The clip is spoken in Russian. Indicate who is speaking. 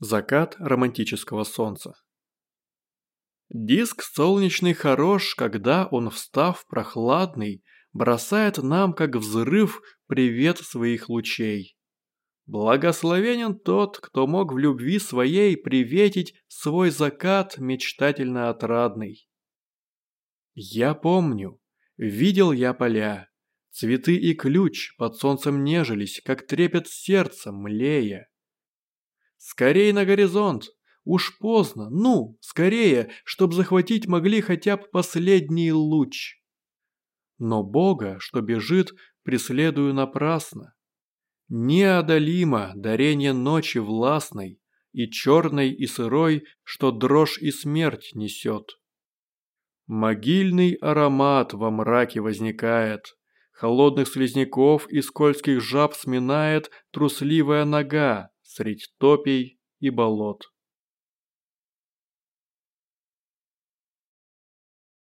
Speaker 1: Закат романтического солнца. Диск солнечный хорош, когда он, встав прохладный, бросает нам, как взрыв, привет своих лучей. Благословенен тот, кто мог в любви своей приветить свой закат мечтательно отрадный. Я помню, видел я поля, цветы и ключ под солнцем нежились, как трепет сердца, млея. Скорей на горизонт! Уж поздно, ну, скорее, чтоб захватить могли хотя бы последний луч. Но Бога, что бежит, преследую напрасно. Неодолимо дарение ночи властной и черной и сырой, что дрожь и смерть несет. Могильный аромат во мраке возникает, холодных слизняков и скользких жаб сминает трусливая нога, средь топей и болот.